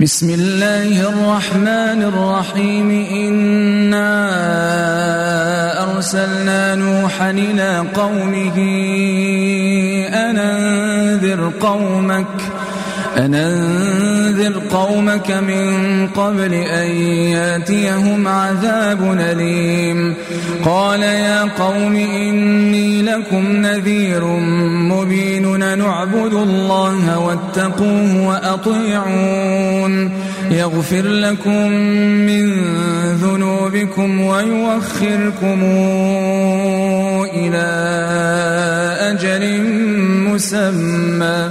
بسم الله الرحمن الرحيم. إنا أرسلنا نوحا إلى قومه أن أنذر قومك أن أنذر قومك من قبل أن ياتيهم عذاب أليم. قال يا قوم إني لكم نذير مبين. نعبد الله واتقوه وأطيعون. يغفر لكم من ذنوبكم ويوخركم إلى أجل مسمى.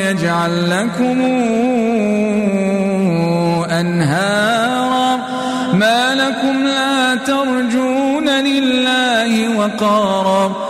ويجعل لكم أنهارا. ما لكم لا ترجون لله وقارا.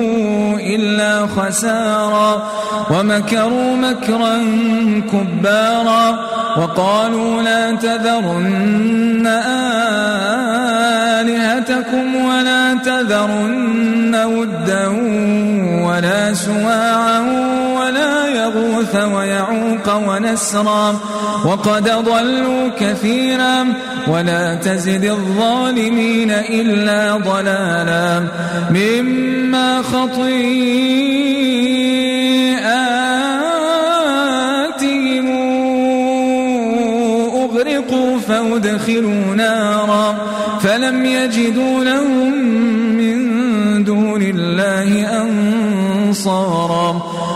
إلا خسارا ومكروا مكرا كبارا وقالوا لا تذرن آلهتكم ولا تذرن ودا ولا سواعا يغوث ويعوق ونسرا وقد ضلوا كثيرا ولا تزد الظالمين إلا ضلالا مما خطيئاتهم أغرقوا فأدخلوا نارا فلم يجدوا لهم